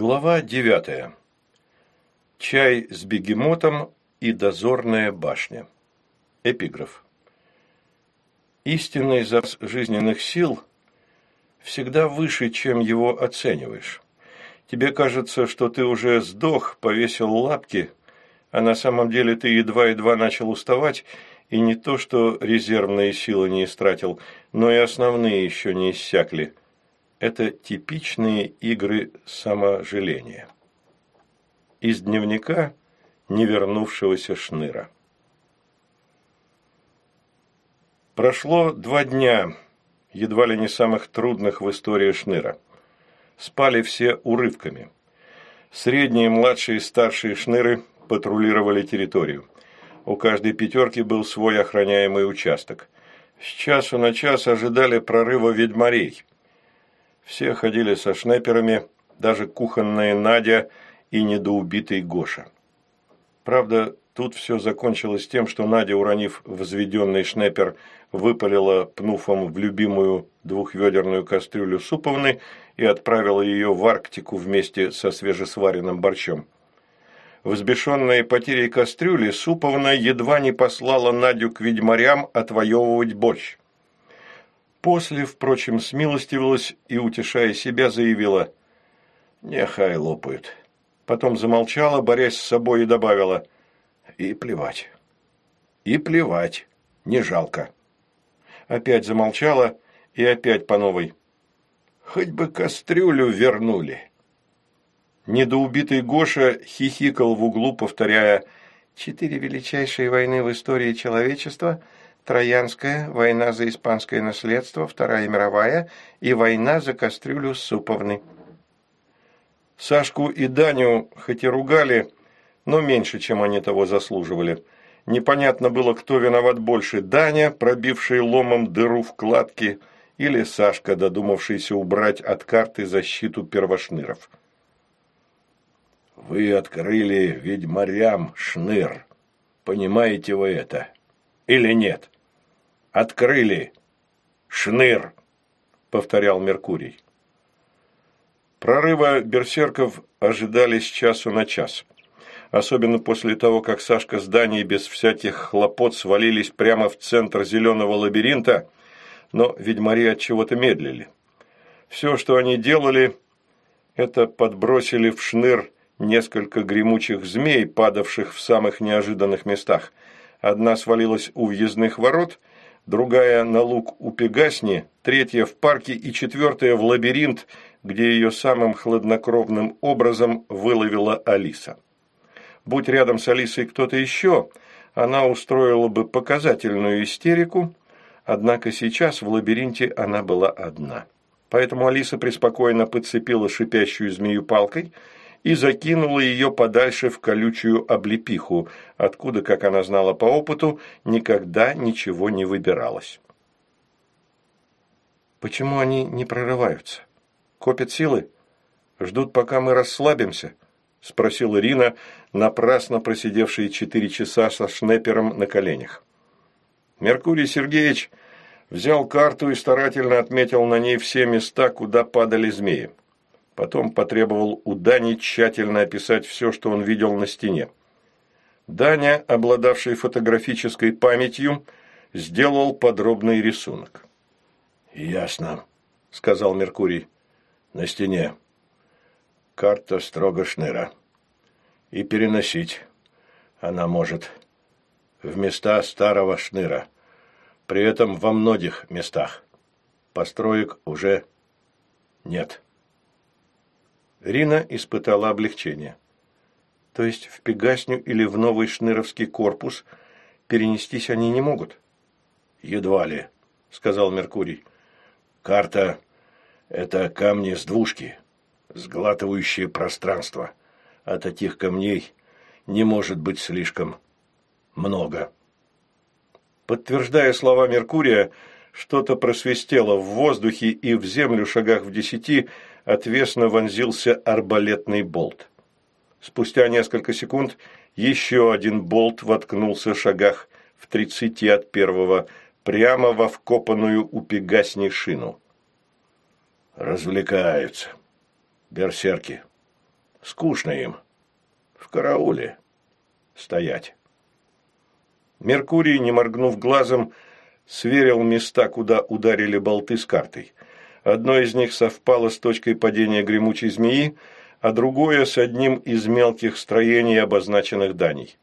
Глава девятая. Чай с бегемотом и дозорная башня. Эпиграф. Истинный запас жизненных сил всегда выше, чем его оцениваешь. Тебе кажется, что ты уже сдох, повесил лапки, а на самом деле ты едва-едва начал уставать, и не то, что резервные силы не истратил, но и основные еще не иссякли – это типичные игры саможаления. Из дневника невернувшегося шныра. Прошло два дня, едва ли не самых трудных в истории шныра. Спали все урывками. Средние, младшие и старшие шныры патрулировали территорию. У каждой пятерки был свой охраняемый участок. С часу на час ожидали прорыва ведьмарей. Все ходили со шнеперами, даже кухонная Надя и недоубитый Гоша. Правда, тут все закончилось тем, что Надя, уронив взведенный шнепер, выпалила пнуфом в любимую двухведерную кастрюлю суповны и отправила ее в Арктику вместе со свежесваренным борщом. Взбешенная потерей кастрюли, Суповна едва не послала Надю к ведьмарям отвоевывать борщ. После, впрочем, смилостивилась и, утешая себя, заявила «Нехай лопают». Потом замолчала, борясь с собой, и добавила «И плевать». «И плевать. Не жалко». Опять замолчала и опять по новой. «Хоть бы кастрюлю вернули». Недоубитый Гоша хихикал в углу, повторяя «Четыре величайшие войны в истории человечества – Троянская, война за испанское наследство, Вторая мировая и война за кастрюлю суповны. Сашку и Даню хоть и ругали, но меньше, чем они того заслуживали. Непонятно было, кто виноват больше – Даня, пробивший ломом дыру в кладке, или Сашка, додумавшийся убрать от карты защиту первошныров. «Вы открыли ведьмарям шныр. Понимаете вы это?» или нет? Открыли. Шныр, повторял Меркурий. Прорыва берсерков ожидали с часу на час. Особенно после того, как Сашка с Даней без всяких хлопот свалились прямо в центр зеленого лабиринта, но ведьмари от чего-то медлили. Все, что они делали, это подбросили в шныр несколько гремучих змей, падавших в самых неожиданных местах – Одна свалилась у въездных ворот, другая на луг у Пегасни, третья в парке и четвертая в лабиринт, где ее самым хладнокровным образом выловила Алиса. Будь рядом с Алисой кто-то еще, она устроила бы показательную истерику, однако сейчас в лабиринте она была одна. Поэтому Алиса преспокойно подцепила шипящую змею палкой – и закинула ее подальше в колючую облепиху, откуда, как она знала по опыту, никогда ничего не выбиралось. «Почему они не прорываются? Копят силы? Ждут, пока мы расслабимся?» – спросила Ирина, напрасно просидевшая четыре часа со шнепером на коленях. Меркурий Сергеевич взял карту и старательно отметил на ней все места, куда падали змеи. Потом потребовал у Дани тщательно описать все, что он видел на стене. Даня, обладавший фотографической памятью, сделал подробный рисунок. «Ясно», — сказал Меркурий. «На стене. Карта строго шныра. И переносить она может в места старого шныра. При этом во многих местах. Построек уже нет». Рина испытала облегчение. То есть в Пегасню или в новый Шныровский корпус перенестись они не могут? Едва ли, сказал Меркурий. Карта – это камни с двушки, сглатывающие пространство. А таких камней не может быть слишком много. Подтверждая слова Меркурия, что-то просвистело в воздухе и в землю шагах в десяти – отвесно вонзился арбалетный болт. Спустя несколько секунд еще один болт воткнулся в шагах в тридцати от первого, прямо во вкопанную у Пегасни шину. «Развлекаются. Берсерки. Скучно им. В карауле. Стоять. Меркурий, не моргнув глазом, сверил места, куда ударили болты с картой. Одно из них совпало с точкой падения гремучей змеи, а другое с одним из мелких строений, обозначенных Даней.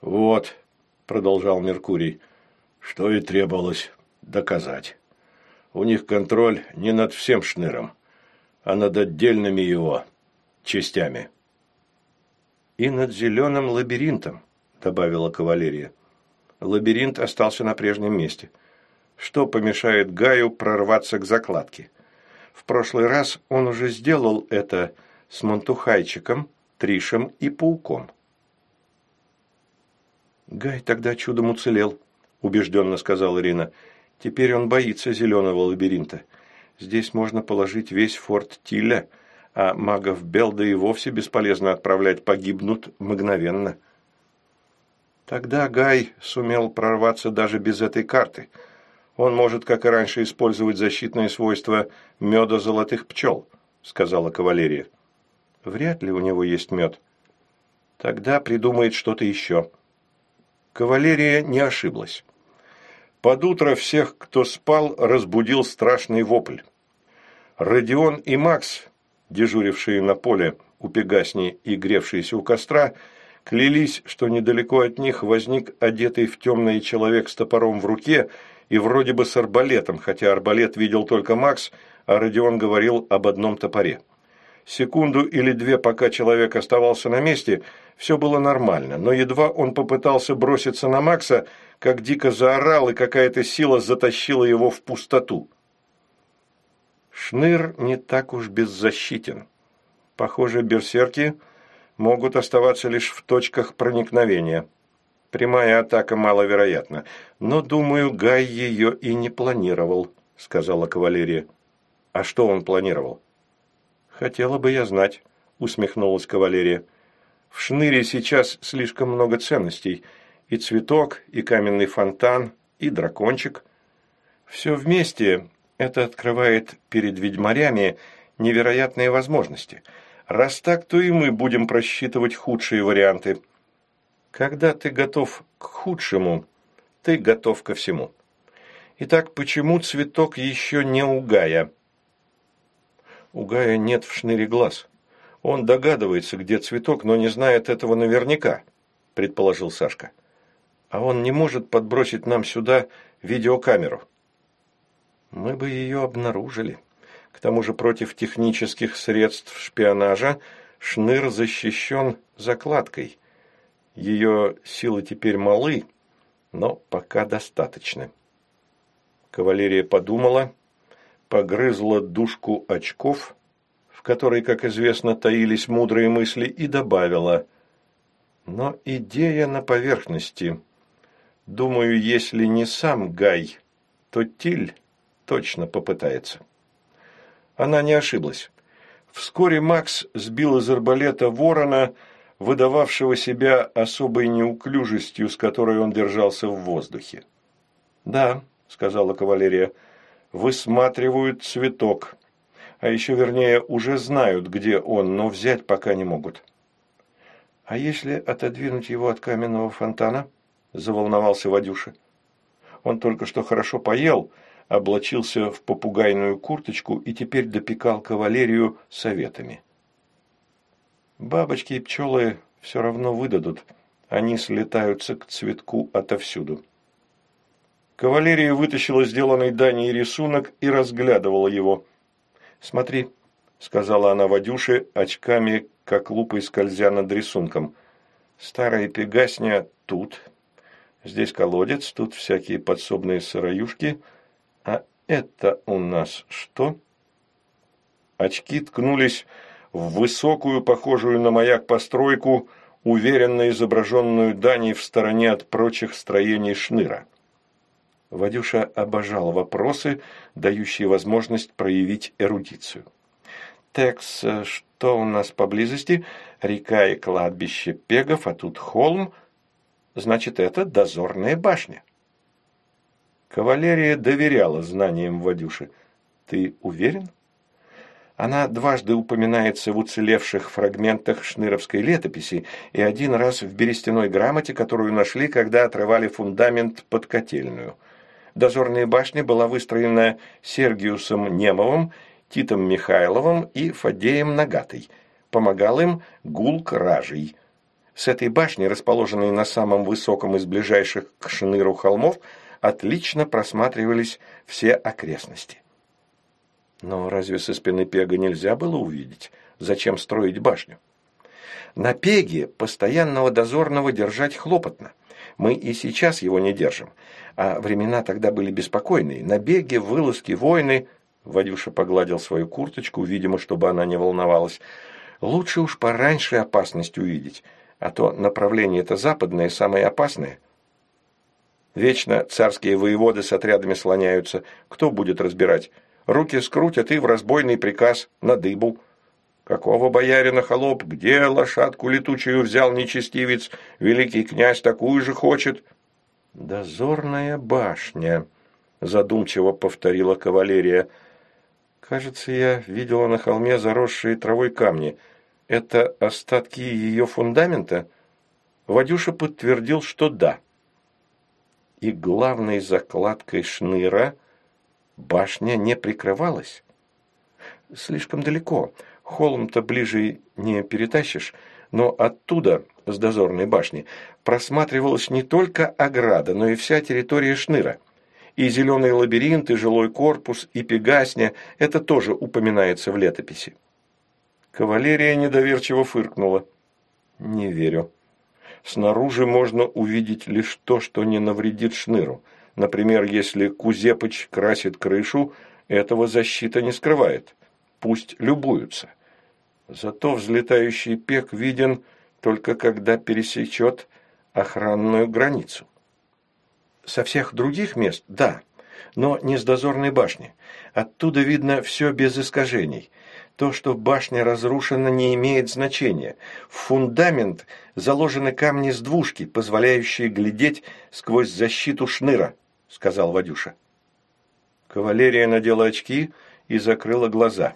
«Вот», – продолжал Меркурий, – «что и требовалось доказать. У них контроль не над всем шныром, а над отдельными его частями». «И над зеленым лабиринтом», – добавила кавалерия. Лабиринт остался на прежнем месте. Что помешает Гаю прорваться к закладке? В прошлый раз он уже сделал это с Монтухайчиком, Тришем и Пауком. «Гай тогда чудом уцелел», – убежденно сказала Ирина. «Теперь он боится зеленого лабиринта. Здесь можно положить весь форт Тиля, а магов Белда и вовсе бесполезно отправлять, погибнут мгновенно». Тогда Гай сумел прорваться даже без этой карты. Он может, как и раньше, использовать защитные свойства меда золотых пчел, сказала кавалерия. Вряд ли у него есть мед. Тогда придумает что-то еще. Кавалерия не ошиблась. Под утро всех, кто спал, разбудил страшный вопль. Родион и Макс, дежурившие на поле у Пегасни и гревшиеся у костра, клялись, что недалеко от них возник одетый в темный человек с топором в руке и вроде бы с арбалетом, хотя арбалет видел только Макс, а Родион говорил об одном топоре. Секунду или две, пока человек оставался на месте, все было нормально, но едва он попытался броситься на Макса, как дико заорал, и какая-то сила затащила его в пустоту. Шныр не так уж беззащитен. Похоже, берсерки могут оставаться лишь в точках проникновения. Прямая атака маловероятна, но, думаю, Гай ее и не планировал, сказала кавалерия. А что он планировал? Хотела бы я знать, усмехнулась кавалерия. В шныре сейчас слишком много ценностей. И цветок, и каменный фонтан, и дракончик. Все вместе это открывает перед ведьмарями невероятные возможности – Раз так, то и мы будем просчитывать худшие варианты. Когда ты готов к худшему, ты готов ко всему. Итак, почему цветок еще не у Гая? У Гая нет в шныре глаз. Он догадывается, где цветок, но не знает этого наверняка, предположил Сашка. А он не может подбросить нам сюда видеокамеру. Мы бы ее обнаружили. К тому же против технических средств шпионажа Шныр защищен закладкой. Ее силы теперь малы, но пока достаточны. Кавалерия подумала, погрызла дужку очков, в которой, как известно, таились мудрые мысли, и добавила. Но идея на поверхности. Думаю, если не сам Гай, то Тиль точно попытается. Она не ошиблась. Вскоре Макс сбил из арбалета ворона, выдававшего себя особой неуклюжестью, с которой он держался в воздухе. «Да», — сказала кавалерия, — «высматривают цветок. А еще, вернее, уже знают, где он, но взять пока не могут». «А если отодвинуть его от каменного фонтана?» – заволновался Вадюша. «Он только что хорошо поел, облачился в попугайную курточку и теперь допекал кавалерию советами. Бабочки и пчелы все равно выдадут, они слетаются к цветку отовсюду. Кавалерия вытащила сделанный Даней рисунок и разглядывала его. «Смотри», — сказала она Вадюше, очками, как лупой скользя над рисунком. «Старая пегасня тут. Здесь колодец, тут всякие подсобные сыроюшки, а это у нас что? Очки ткнулись в высокую, похожую на маяк постройку, уверенно изображенную Даней в стороне от прочих строений шныра. Вадюша обожал вопросы, дающие возможность проявить эрудицию. «Текс, что у нас поблизости? Река и кладбище Пегов, а тут холм. Значит, это дозорная башня». Кавалерия доверяла знаниям Вадюши. Ты уверен? Она дважды упоминается в уцелевших фрагментах шныровской летописи и один раз в берестяной грамоте, которую нашли, когда отрывали фундамент под котельную. Дозорная башня была выстроена Сергиусом Немовым, Титом Михайловым и Фадеем Нагатой. Помогал им Гулк Ражий. С этой башни, расположенной на самом высоком из ближайших к Шныру холмов, отлично просматривались все окрестности. Но разве со спины Пега нельзя было увидеть? Зачем строить башню? На Пеге постоянного дозорного держать хлопотно. Мы и сейчас его не держим. А времена тогда были беспокойные. На беге, вылазки, войны... Вадюша погладил свою курточку, видимо, чтобы она не волновалась. Лучше уж пораньше опасность увидеть, а то направление это западное, самое опасное. Вечно царские воеводы с отрядами слоняются. Кто будет разбирать? Руки скрутят и в разбойный приказ на дыбу. Какого боярина холоп, где лошадку летучую взял нечестивец, великий князь такую же хочет? Дозорная башня, задумчиво повторила кавалерия. Кажется, я видела на холме заросшие травой камни. Это остатки ее фундамента? Вадюша подтвердил, что да. И главной закладкой шныра Башня не прикрывалась. Слишком далеко. Холм-то ближе не перетащишь, но оттуда, с дозорной башни, просматривалась не только ограда, но и вся территория Шныра. И зеленый лабиринт, и жилой корпус, и пегасня – это тоже упоминается в летописи. Кавалерия недоверчиво фыркнула. «Не верю. Снаружи можно увидеть лишь то, что не навредит Шныру – Например, если Кузепыч красит крышу, этого защита не скрывает. Пусть любуются. Зато взлетающий пек виден только когда пересечет охранную границу. Со всех других мест – да, но не с дозорной башни. Оттуда видно все без искажений. То, что башня разрушена, не имеет значения. В фундамент заложены камни с двушки, позволяющие глядеть сквозь защиту шныра сказал Вадюша. Кавалерия надела очки и закрыла глаза.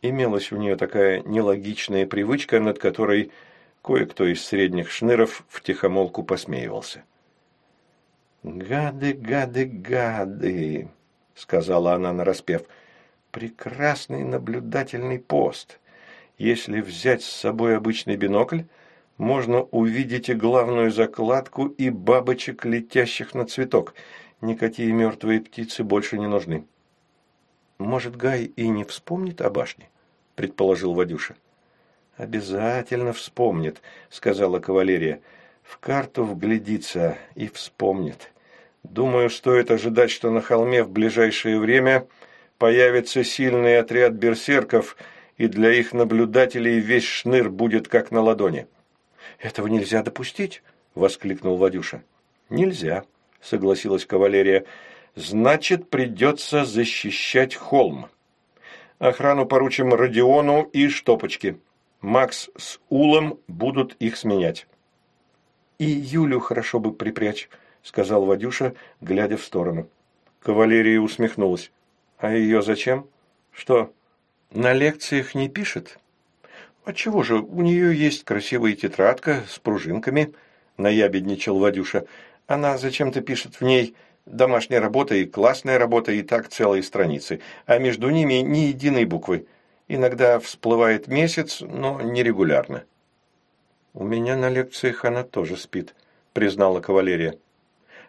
Имелась у нее такая нелогичная привычка, над которой кое-кто из средних шныров втихомолку посмеивался. «Гады, гады, гады!» — сказала она нараспев. «Прекрасный наблюдательный пост. Если взять с собой обычный бинокль, можно увидеть и главную закладку, и бабочек, летящих на цветок. Никакие мертвые птицы больше не нужны. «Может, Гай и не вспомнит о башне?» – предположил Вадюша. «Обязательно вспомнит», – сказала кавалерия. «В карту вглядится и вспомнит. Думаю, стоит ожидать, что на холме в ближайшее время появится сильный отряд берсерков, и для их наблюдателей весь шныр будет как на ладони». «Этого нельзя допустить!» – воскликнул Вадюша. «Нельзя», – согласилась кавалерия. «Значит, придется защищать холм. Охрану поручим Родиону и Штопочке. Макс с Улом будут их сменять». «И Юлю хорошо бы припрячь», – сказал Вадюша, глядя в сторону. Кавалерия усмехнулась. «А ее зачем? Что, на лекциях не пишет?» «Отчего же, у нее есть красивая тетрадка с пружинками», – наябедничал Вадюша. «Она зачем-то пишет в ней домашняя работа и классная работа, и так целые страницы, а между ними ни единой буквы. Иногда всплывает месяц, но нерегулярно». «У меня на лекциях она тоже спит», – признала кавалерия.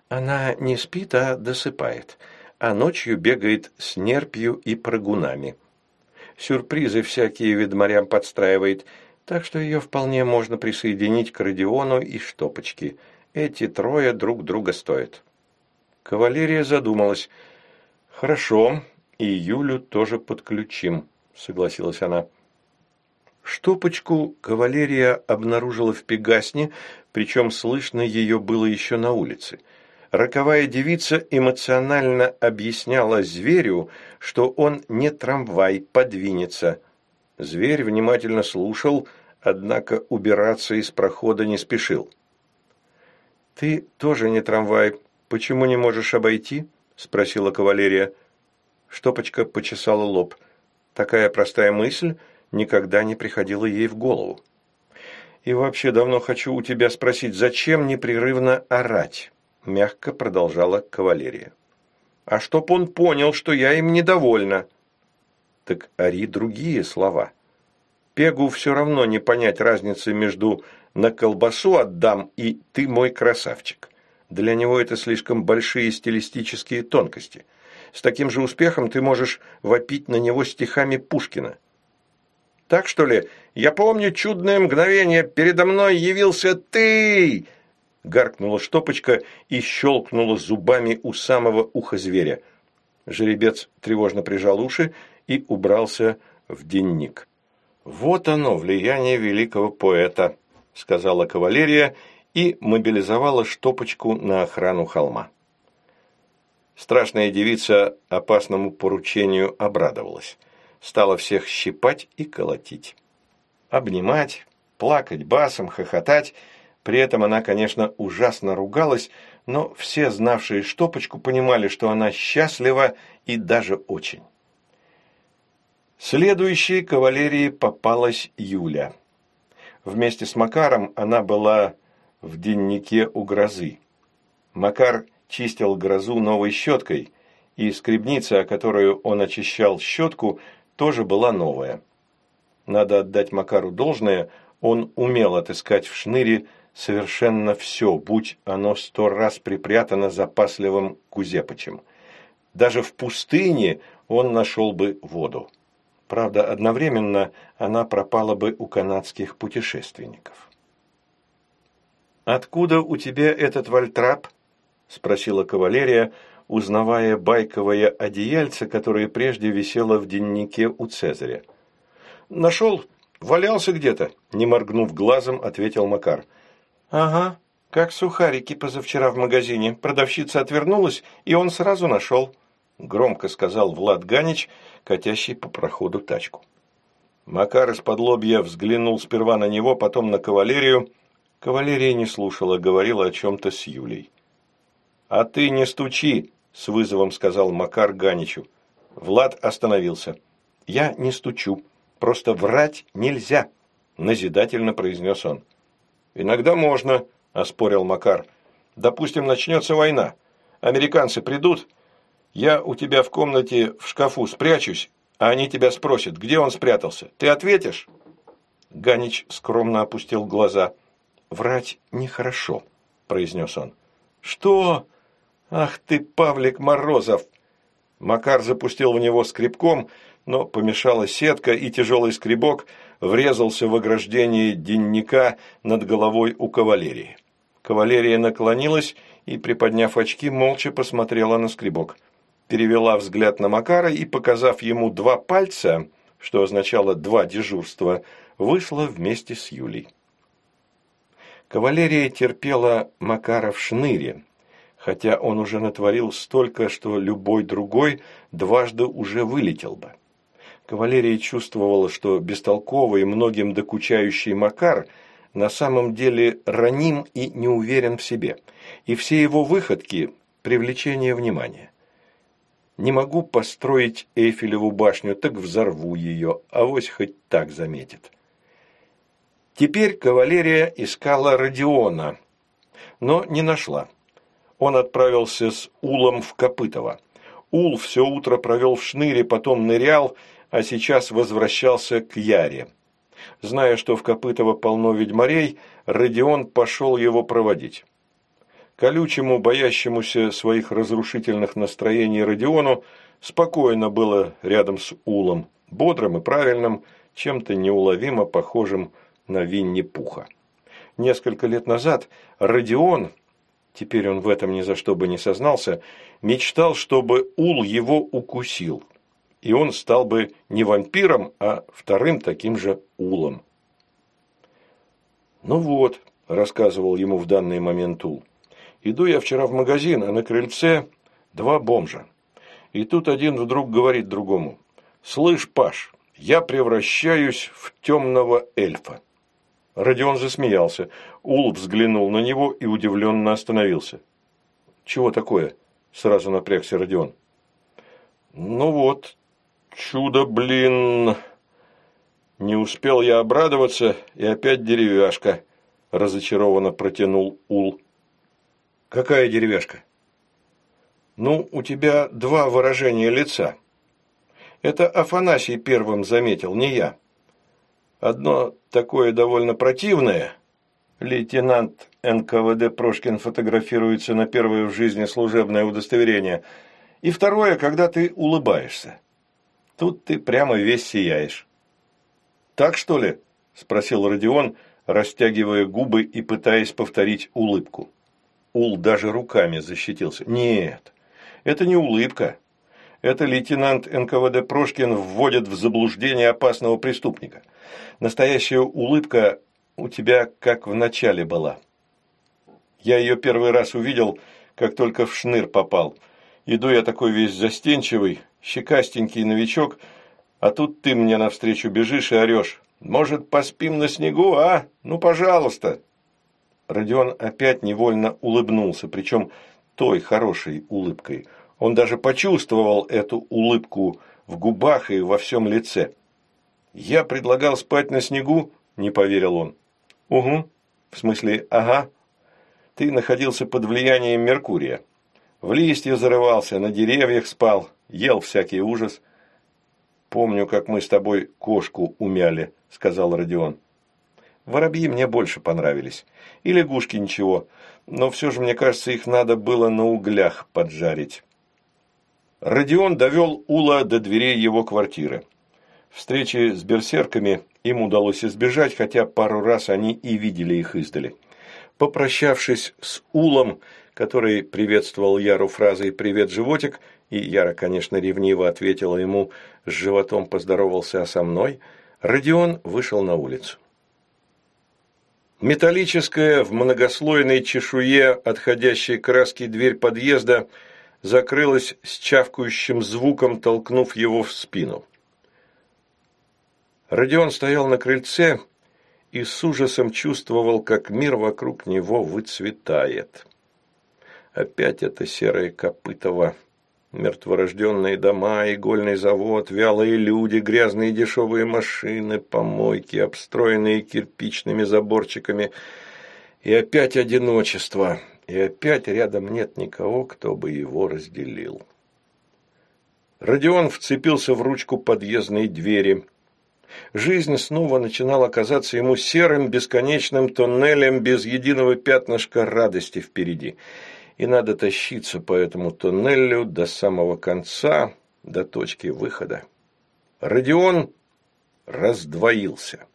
«Она не спит, а досыпает, а ночью бегает с нерпью и прыгунами» сюрпризы всякие ведмарям подстраивает, так что ее вполне можно присоединить к Родиону и Штопочке. Эти трое друг друга стоят. Кавалерия задумалась. «Хорошо, и Юлю тоже подключим», — согласилась она. Штопочку кавалерия обнаружила в Пегасне, причем слышно ее было еще на улице — роковая девица эмоционально объясняла зверю, что он не трамвай, подвинется. Зверь внимательно слушал, однако убираться из прохода не спешил. «Ты тоже не трамвай. Почему не можешь обойти?» – спросила кавалерия. Штопочка почесала лоб. Такая простая мысль никогда не приходила ей в голову. «И вообще давно хочу у тебя спросить, зачем непрерывно орать?» – мягко продолжала кавалерия. «А чтоб он понял, что я им недовольна». «Так ори другие слова. Пегу все равно не понять разницы между «на колбасу отдам» и «ты мой красавчик». Для него это слишком большие стилистические тонкости. С таким же успехом ты можешь вопить на него стихами Пушкина. Так что ли, я помню чудное мгновение, передо мной явился ты!» Гаркнула штопочка и щелкнула зубами у самого уха зверя. Жеребец тревожно прижал уши и убрался в денник. «Вот оно, влияние великого поэта», — сказала кавалерия и мобилизовала штопочку на охрану холма. Страшная девица опасному поручению обрадовалась стала всех щипать и колотить. Обнимать, плакать басом, хохотать. При этом она, конечно, ужасно ругалась, но все, знавшие Штопочку, понимали, что она счастлива и даже очень. Следующей кавалерии попалась Юля. Вместе с Макаром она была в деннике у грозы. Макар чистил грозу новой щеткой, и скребница, которую он очищал щетку, тоже была новая. Надо отдать Макару должное, он умел отыскать в шныре совершенно все, будь оно сто раз припрятано запасливым Кузепычем. Даже в пустыне он нашел бы воду. Правда, одновременно она пропала бы у канадских путешественников. «Откуда у тебя этот вальтрап?» – спросила кавалерия, узнавая байковое одеяльце, которое прежде висело в дневнике у Цезаря. «Нашел, валялся где-то», – не моргнув глазом, ответил Макар. «Ага, как сухарики позавчера в магазине. Продавщица отвернулась, и он сразу нашел», – громко сказал Влад Ганич, катящий по проходу тачку. Макар из-под взглянул сперва на него, потом на кавалерию. Кавалерия не слушала, говорила о чем-то с Юлей. «А ты не стучи!» – с вызовом сказал Макар Ганичу. Влад остановился. «Я не стучу. Просто врать нельзя», – назидательно произнес он. «Иногда можно», – оспорил Макар. «Допустим, начнется война. Американцы придут. Я у тебя в комнате в шкафу спрячусь, а они тебя спросят, где он спрятался. Ты ответишь?» Ганич скромно опустил глаза. «Врать нехорошо», – произнес он. «Что?» «Ах ты, Павлик Морозов!» Макар запустил в него скребком, но помешала сетка, и тяжелый скребок врезался в ограждение денника над головой у кавалерии. Кавалерия наклонилась и, приподняв очки, молча посмотрела на скребок. Перевела взгляд на Макара и, показав ему два пальца, что означало «два дежурства», вышла вместе с Юлей. Кавалерия терпела Макара в шныре, хотя он уже натворил столько, что любой другой дважды уже вылетел бы. Кавалерия чувствовала, что бестолковый, многим докучающий Макар на самом деле раним и не уверен в себе, и все его выходки – привлечение внимания. Не могу построить Эйфелеву башню, так взорву ее, авось хоть так заметит. Теперь кавалерия искала Родиона, но не нашла он отправился с Улом в Копытово. Ул все утро провел в шныре, потом нырял, а сейчас возвращался к Яре. Зная, что в Копытово полно ведьмарей, Родион пошел его проводить. Колючему, боящемуся своих разрушительных настроений Родиону спокойно было рядом с Улом, бодрым и правильным, чем-то неуловимо похожим на Винни-Пуха. Несколько лет назад Родион, теперь он в этом ни за что бы не сознался, мечтал, чтобы Ул его укусил, и он стал бы не вампиром, а вторым таким же Улом. «Ну вот», – рассказывал ему в данный момент Ул, – «иду я вчера в магазин, а на крыльце два бомжа. И тут один вдруг говорит другому, «Слышь, Паш, я превращаюсь в темного эльфа». Родион засмеялся. Ул взглянул на него и удивленно остановился. «Чего такое?» – сразу напрягся Родион. «Ну вот, чудо, блин!» Не успел я обрадоваться, и опять деревяшка, разочарованно протянул Ул. «Какая деревяшка?» «Ну, у тебя два выражения лица. Это Афанасий первым заметил, не я. Одно такое довольно противное. Лейтенант НКВД Прошкин фотографируется на первое в жизни служебное удостоверение. И второе, когда ты улыбаешься. Тут ты прямо весь сияешь. «Так, что ли?» – спросил Родион, растягивая губы и пытаясь повторить улыбку. Ул даже руками защитился. «Нет, это не улыбка. Это лейтенант НКВД Прошкин вводит в заблуждение опасного преступника. Настоящая улыбка у тебя как в начале была. Я ее первый раз увидел, как только в шныр попал. Иду я такой весь застенчивый, щекастенький новичок – а тут ты мне навстречу бежишь и орешь. Может, поспим на снегу, а? Ну, пожалуйста!» Родион опять невольно улыбнулся, причем той хорошей улыбкой. Он даже почувствовал эту улыбку в губах и во всем лице. «Я предлагал спать на снегу?» – не поверил он. «Угу. В смысле, ага. Ты находился под влиянием Меркурия. В листья зарывался, на деревьях спал, ел всякий ужас. «Помню, как мы с тобой кошку умяли», – сказал Родион. «Воробьи мне больше понравились. И лягушки ничего. Но все же, мне кажется, их надо было на углях поджарить». Родион довел Ула до дверей его квартиры. Встречи с берсерками им удалось избежать, хотя пару раз они и видели их издали. Попрощавшись с Улом, который приветствовал Яру фразой «Привет, животик», и Яра, конечно, ревниво ответила ему, с животом поздоровался, а со мной, Родион вышел на улицу. Металлическая в многослойной чешуе отходящей краски дверь подъезда закрылась с чавкающим звуком, толкнув его в спину. Родион стоял на крыльце и с ужасом чувствовал, как мир вокруг него выцветает. Опять это серое Копытово Мертворожденные дома, игольный завод, вялые люди, грязные дешевые машины, помойки, обстроенные кирпичными заборчиками. И опять одиночество, и опять рядом нет никого, кто бы его разделил. Родион вцепился в ручку подъездной двери. Жизнь снова начинала казаться ему серым, бесконечным тоннелем без единого пятнышка радости впереди – и надо тащиться по этому туннелю до самого конца, до точки выхода. Родион раздвоился.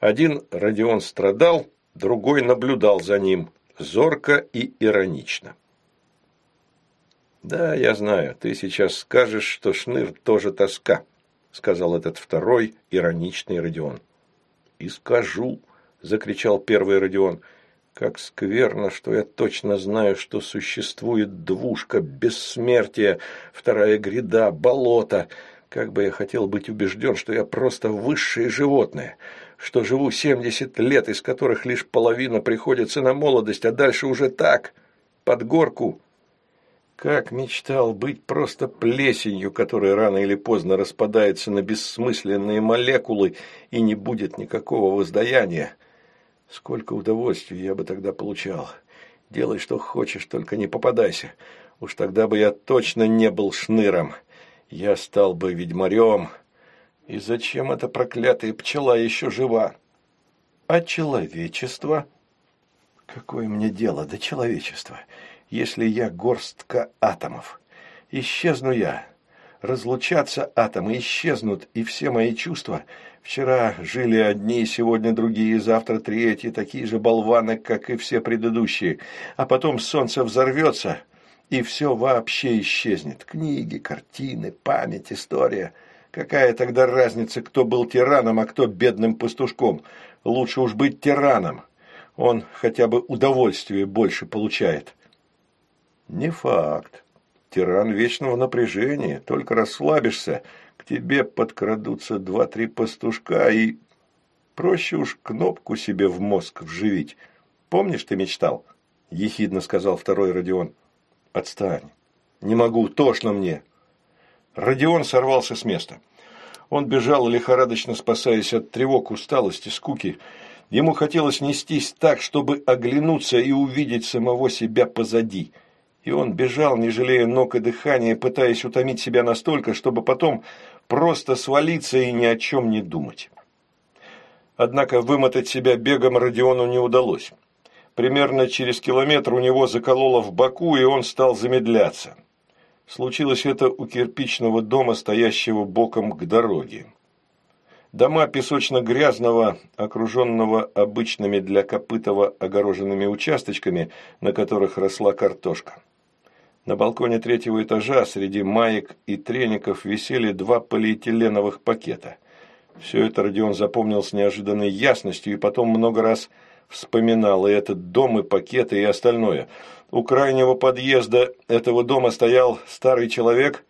Один Родион страдал, другой наблюдал за ним, зорко и иронично. «Да, я знаю, ты сейчас скажешь, что Шныр тоже тоска», — сказал этот второй ироничный Родион. «И скажу», — закричал первый Родион, — как скверно, что я точно знаю, что существует двушка, бессмертие, вторая гряда, болото. Как бы я хотел быть убежден, что я просто высшее животное, что живу семьдесят лет, из которых лишь половина приходится на молодость, а дальше уже так, под горку. Как мечтал быть просто плесенью, которая рано или поздно распадается на бессмысленные молекулы и не будет никакого воздаяния. Сколько удовольствия я бы тогда получал. Делай, что хочешь, только не попадайся. Уж тогда бы я точно не был шныром. Я стал бы ведьмарем. И зачем эта проклятая пчела еще жива? А человечество? Какое мне дело до человечества, если я горстка атомов? Исчезну я. Разлучаться атомы исчезнут, и все мои чувства – Вчера жили одни, сегодня другие, завтра третьи, такие же болваны, как и все предыдущие. А потом солнце взорвется, и все вообще исчезнет. Книги, картины, память, история. Какая тогда разница, кто был тираном, а кто бедным пастушком? Лучше уж быть тираном. Он хотя бы удовольствие больше получает. Не факт. Тиран вечно в напряжении, только расслабишься – к тебе подкрадутся два-три пастушка и... Проще уж кнопку себе в мозг вживить. Помнишь, ты мечтал? Ехидно сказал второй Родион. Отстань. Не могу, тошно мне. Родион сорвался с места. Он бежал, лихорадочно спасаясь от тревог, усталости, скуки. Ему хотелось нестись так, чтобы оглянуться и увидеть самого себя позади. И он бежал, не жалея ног и дыхания, пытаясь утомить себя настолько, чтобы потом просто свалиться и ни о чем не думать. Однако вымотать себя бегом Родиону не удалось. Примерно через километр у него закололо в боку, и он стал замедляться. Случилось это у кирпичного дома, стоящего боком к дороге. Дома песочно-грязного, окруженного обычными для Копытова огороженными участочками, на которых росла картошка. На балконе третьего этажа среди маек и треников висели два полиэтиленовых пакета. Все это Родион запомнил с неожиданной ясностью и потом много раз вспоминал и этот дом, и пакеты, и остальное. У крайнего подъезда этого дома стоял старый человек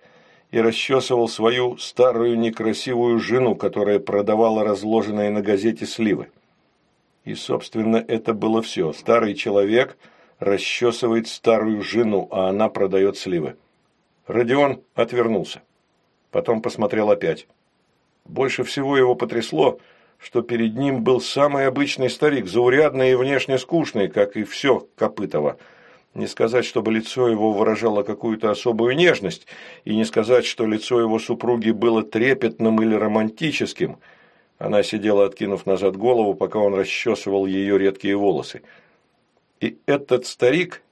и расчесывал свою старую некрасивую жену, которая продавала разложенные на газете сливы. И, собственно, это было все. Старый человек расчесывает старую жену, а она продает сливы. Родион отвернулся. Потом посмотрел опять. Больше всего его потрясло, что перед ним был самый обычный старик, заурядный и внешне скучный, как и все Копытово. Не сказать, чтобы лицо его выражало какую-то особую нежность, и не сказать, что лицо его супруги было трепетным или романтическим. Она сидела, откинув назад голову, пока он расчесывал ее редкие волосы. И этот старик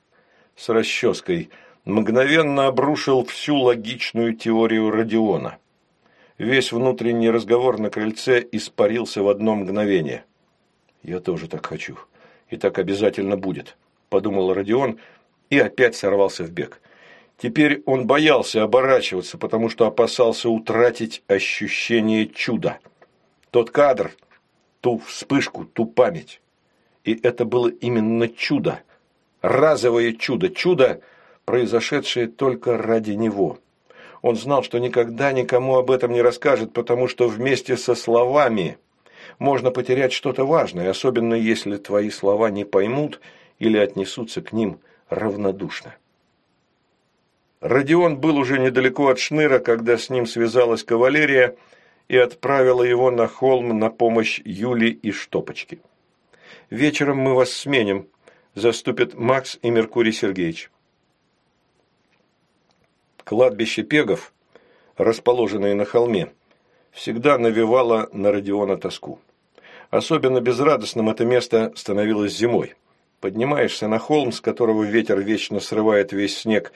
с расческой мгновенно обрушил всю логичную теорию Родиона. Весь внутренний разговор на крыльце испарился в одно мгновение. «Я тоже так хочу. И так обязательно будет», – подумал Родион и опять сорвался в бег. Теперь он боялся оборачиваться, потому что опасался утратить ощущение чуда. Тот кадр, ту вспышку, ту память. И это было именно чудо, разовое чудо, чудо, произошедшее только ради него. Он знал, что никогда никому об этом не расскажет, потому что вместе со словами можно потерять что-то важное, особенно если твои слова не поймут или отнесутся к ним равнодушно. Родион был уже недалеко от Шныра, когда с ним связалась кавалерия и отправила его на холм на помощь Юли и Штопочке. «Вечером мы вас сменим», – заступят Макс и Меркурий Сергеевич. Кладбище Пегов, расположенное на холме, всегда навевало на Родиона тоску. Особенно безрадостным это место становилось зимой. Поднимаешься на холм, с которого ветер вечно срывает весь снег,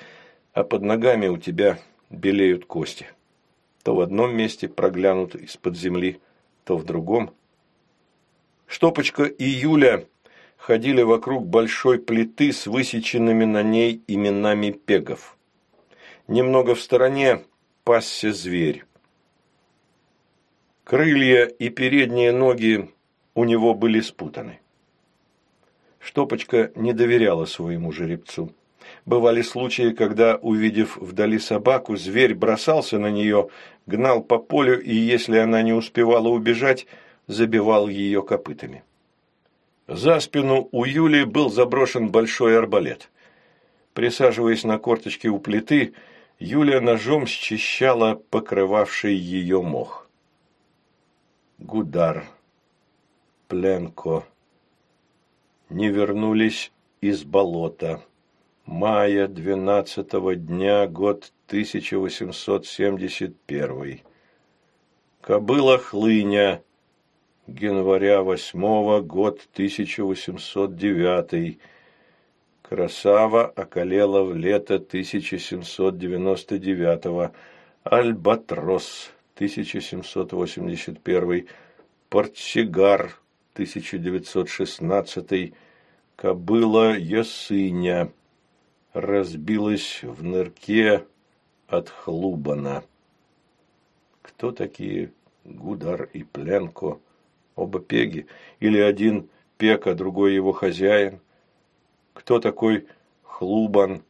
а под ногами у тебя белеют кости. То в одном месте проглянут из-под земли, то в другом. Штопочка и Юля ходили вокруг большой плиты с высеченными на ней именами пегов. Немного в стороне пасся зверь. Крылья и передние ноги у него были спутаны. Штопочка не доверяла своему жеребцу. Бывали случаи, когда, увидев вдали собаку, зверь бросался на нее, гнал по полю и, если она не успевала убежать, забивал ее копытами. За спину у Юли был заброшен большой арбалет. Присаживаясь на корточки у плиты, Юлия ножом счищала покрывавший ее мох. Гудар, Пленко не вернулись из болота. Мая двенадцатого дня, год 1871. Кобыла Хлыня, января восьмого, год 1809. Красава околела в лето 1799-го. Альбатрос 1781, Портсигар 1916, Кобыла Ясыня разбилась в нырке от Хлубана. Кто такие Гудар и Пленко? Оба пеги? Или один пек, а другой его хозяин? кто такой Хлубан,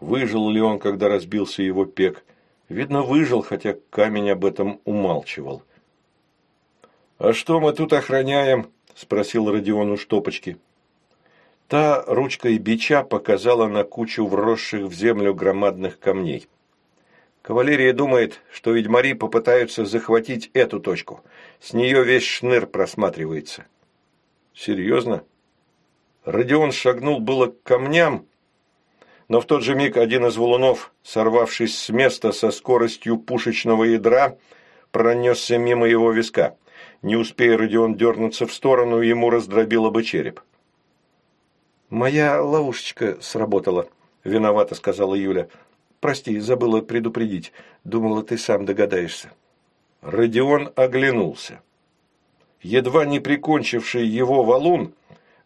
выжил ли он, когда разбился его пек. Видно, выжил, хотя камень об этом умалчивал. «А что мы тут охраняем?» – спросил Родион у штопочки. Та ручкой бича показала на кучу вросших в землю громадных камней. Кавалерия думает, что ведьмари попытаются захватить эту точку. С нее весь шныр просматривается. Серьезно? Родион шагнул было к камням, но в тот же миг один из валунов, сорвавшись с места со скоростью пушечного ядра, пронесся мимо его виска. Не успея Родион дернуться в сторону, ему раздробило бы череп. «Моя ловушечка сработала», – виновато сказала Юля. Прости, забыла предупредить. Думала, ты сам догадаешься». Родион оглянулся. Едва не прикончивший его валун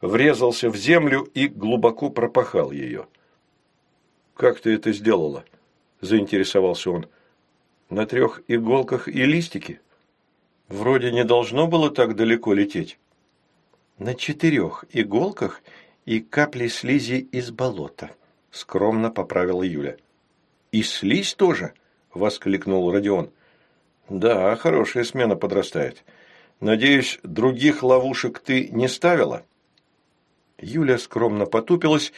врезался в землю и глубоко пропахал ее. «Как ты это сделала?» – заинтересовался он. «На трех иголках и листики? Вроде не должно было так далеко лететь». «На четырех иголках и капли слизи из болота», – скромно поправила Юля. «И слизь тоже?» – воскликнул Родион. «Да, хорошая смена подрастает. Надеюсь, других ловушек ты не ставила?» Юля скромно потупилась,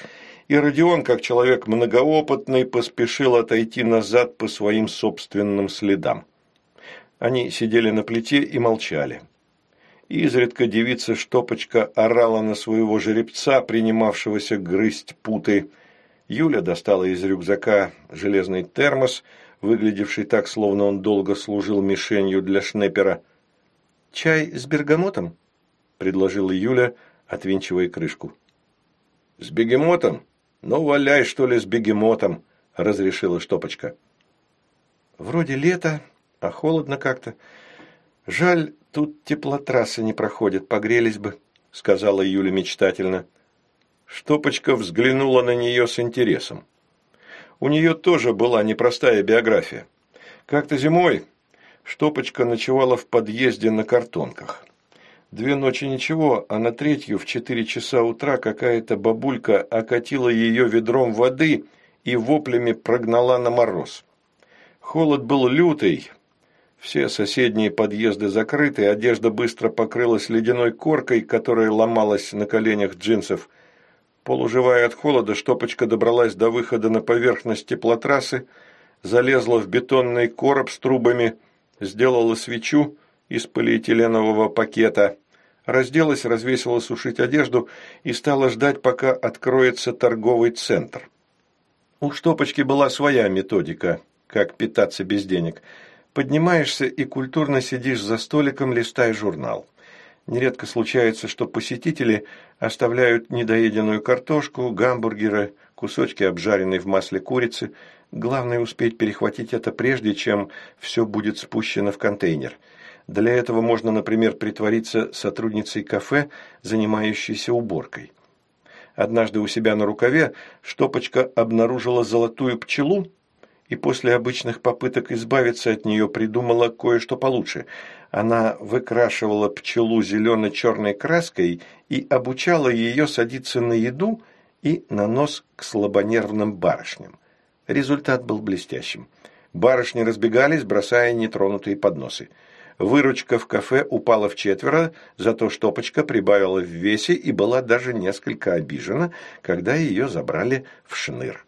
и Родион, как человек многоопытный, поспешил отойти назад по своим собственным следам. Они сидели на плите и молчали. Изредка девица Штопочка орала на своего жеребца, принимавшегося грызть путы – Юля достала из рюкзака железный термос, выглядевший так, словно он долго служил мишенью для шнепера. «Чай с бергамотом?» – предложила Юля, отвинчивая крышку. «С бегемотом? Ну, валяй, что ли, с бегемотом!» – разрешила Штопочка. «Вроде лето, а холодно как-то. Жаль, тут теплотрасса не проходит, погрелись бы», – сказала Юля мечтательно. Штопочка взглянула на нее с интересом. У нее тоже была непростая биография. Как-то зимой Штопочка ночевала в подъезде на картонках. Две ночи ничего, а на третью в четыре часа утра какая-то бабулька окатила ее ведром воды и воплями прогнала на мороз. Холод был лютый, все соседние подъезды закрыты, одежда быстро покрылась ледяной коркой, которая ломалась на коленях джинсов – Полуживая от холода, Штопочка добралась до выхода на поверхность теплотрассы, залезла в бетонный короб с трубами, сделала свечу из полиэтиленового пакета, разделась, развесила сушить одежду и стала ждать, пока откроется торговый центр. У Штопочки была своя методика, как питаться без денег. Поднимаешься и культурно сидишь за столиком, листая журнал. Нередко случается, что посетители оставляют недоеденную картошку, гамбургеры, кусочки обжаренной в масле курицы. Главное успеть перехватить это прежде, чем все будет спущено в контейнер. Для этого можно, например, притвориться сотрудницей кафе, занимающейся уборкой. Однажды у себя на рукаве Штопочка обнаружила золотую пчелу, и после обычных попыток избавиться от нее придумала кое-что получше. Она выкрашивала пчелу зелено-черной краской и обучала ее садиться на еду и на нос к слабонервным барышням. Результат был блестящим. Барышни разбегались, бросая нетронутые подносы. Выручка в кафе упала в четверо, зато штопочка прибавила в весе и была даже несколько обижена, когда ее забрали в шныр.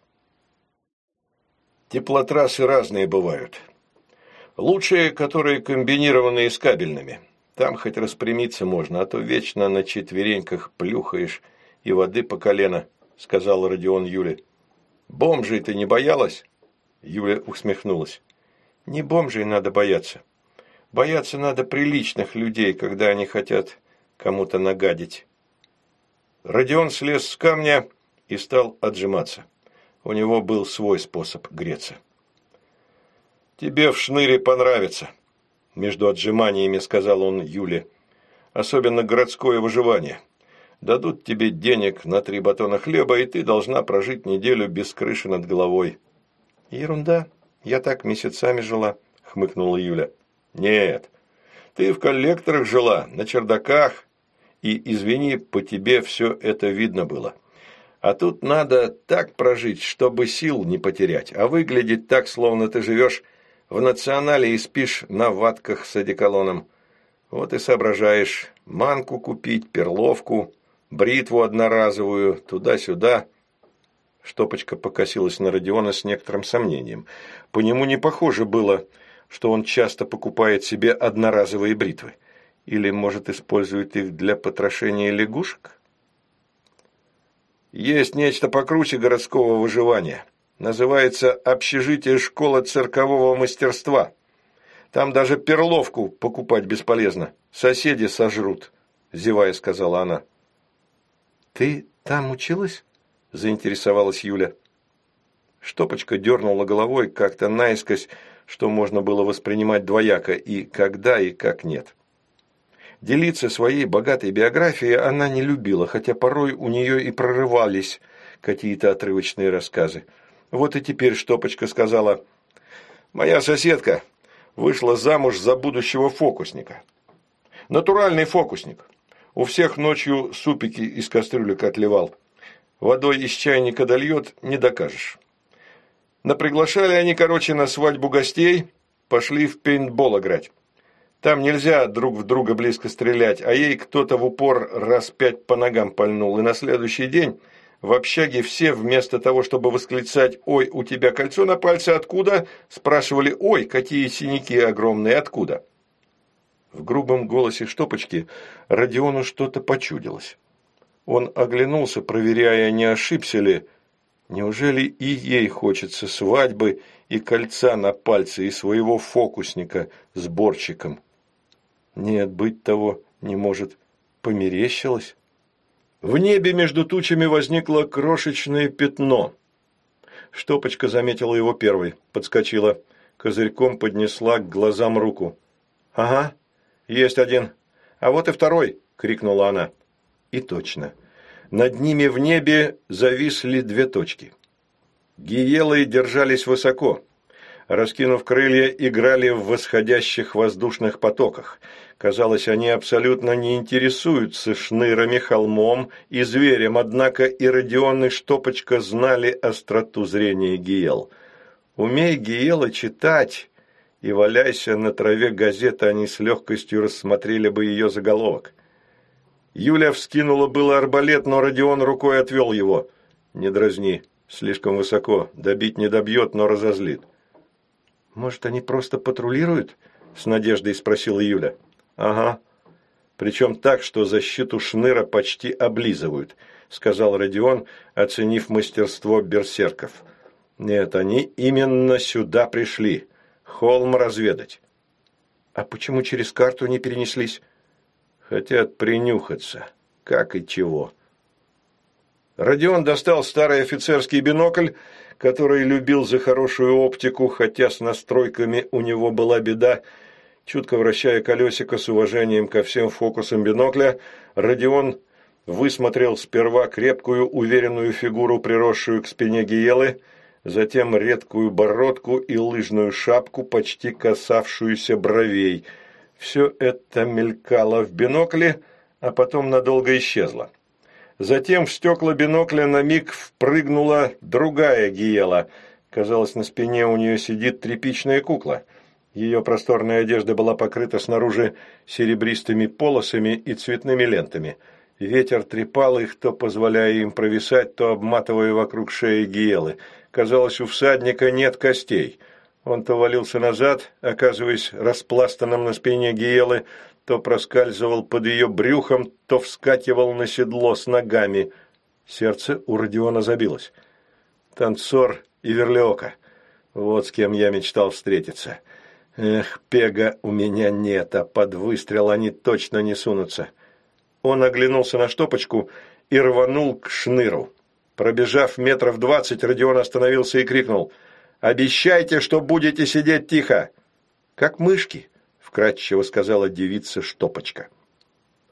Теплотрассы разные бывают. Лучшие, которые комбинированные с кабельными. Там хоть распрямиться можно, а то вечно на четвереньках плюхаешь и воды по колено, сказал Родион Юле. Бомжей ты не боялась? Юля усмехнулась. Не бомжей надо бояться. Бояться надо приличных людей, когда они хотят кому-то нагадить. Родион слез с камня и стал отжиматься. У него был свой способ греться. «Тебе в шныре понравится», – между отжиманиями сказал он Юле. «Особенно городское выживание. Дадут тебе денег на три батона хлеба, и ты должна прожить неделю без крыши над головой». «Ерунда. Я так месяцами жила», – хмыкнула Юля. «Нет. Ты в коллекторах жила, на чердаках, и, извини, по тебе все это видно было». А тут надо так прожить, чтобы сил не потерять, а выглядеть так, словно ты живешь в национале и спишь на ватках с одеколоном. Вот и соображаешь, манку купить, перловку, бритву одноразовую, туда-сюда. Штопочка покосилась на Родиона с некоторым сомнением. По нему не похоже было, что он часто покупает себе одноразовые бритвы. Или, может, использует их для потрошения лягушек? Есть нечто покруче городского выживания. Называется «Общежитие школа циркового мастерства». Там даже перловку покупать бесполезно. Соседи сожрут, зевая сказала она. Ты там училась? Заинтересовалась Юля. Штопочка дернула головой как-то наискось, что можно было воспринимать двояко и когда, и как нет. Делиться своей богатой биографией она не любила, хотя порой у нее и прорывались какие-то отрывочные рассказы. Вот и теперь Штопочка сказала, «Моя соседка вышла замуж за будущего фокусника. Натуральный фокусник. У всех ночью супики из кастрюлек отливал. Водой из чайника дольет, не докажешь. Наприглашали они, короче, на свадьбу гостей, пошли в пейнтбол играть. Там нельзя друг в друга близко стрелять, а ей кто-то в упор раз пять по ногам пальнул. И на следующий день в общаге все вместо того, чтобы восклицать «Ой, у тебя кольцо на пальце откуда?» спрашивали «Ой, какие синяки огромные, откуда?» В грубом голосе Штопочки Родиону что-то почудилось. Он оглянулся, проверяя, не ошибся ли. Неужели и ей хочется свадьбы и кольца на пальце и своего фокусника с борчиком? Нет, быть того не может. Померещилось? В небе между тучами возникло крошечное пятно. Штопочка заметила его первой, подскочила, козырьком поднесла к глазам руку. «Ага, есть один. А вот и второй!» – крикнула она. И точно. Над ними в небе зависли две точки. Гиелы держались высоко. Раскинув крылья, играли в восходящих воздушных потоках – Казалось, они абсолютно не интересуются шнырами, холмом и зверем, однако и Родион и Штопочка знали остроту зрения Гиел. Умей Гиела читать, и валяйся на траве газеты, они с легкостью рассмотрели бы ее заголовок. Юля вскинула было арбалет, но Родион рукой отвел его. «Не дразни, слишком высоко, добить не добьет, но разозлит». «Может, они просто патрулируют?» – с надеждой спросила Юля. «Ага. Причем так, что защиту Шныра почти облизывают», – сказал Родион, оценив мастерство берсерков. «Нет, они именно сюда пришли. Холм разведать». «А почему через карту не перенеслись?» «Хотят принюхаться. Как и чего». Родион достал старый офицерский бинокль, который любил за хорошую оптику, хотя с настройками у него была беда – Чутко вращая колесико с уважением ко всем фокусам бинокля, Родион высмотрел сперва крепкую, уверенную фигуру, приросшую к спине Гиелы, затем редкую бородку и лыжную шапку, почти касавшуюся бровей. Все это мелькало в бинокле, а потом надолго исчезло. Затем в стекла бинокля на миг впрыгнула другая Гиела. Казалось, на спине у нее сидит тряпичная кукла – ее просторная одежда была покрыта снаружи серебристыми полосами и цветными лентами. Ветер трепал их, то позволяя им провисать, то обматывая вокруг шеи гиелы. Казалось, у всадника нет костей. Он то валился назад, оказываясь распластанным на спине гиелы, то проскальзывал под ее брюхом, то вскакивал на седло с ногами. Сердце у Родиона забилось. Танцор и верлиока. Вот с кем я мечтал встретиться. Эх, пега у меня нет, а под выстрел они точно не сунутся. Он оглянулся на штопочку и рванул к шныру. Пробежав метров двадцать, Родион остановился и крикнул «Обещайте, что будете сидеть тихо!» «Как мышки», — вкратчиво сказала девица Штопочка.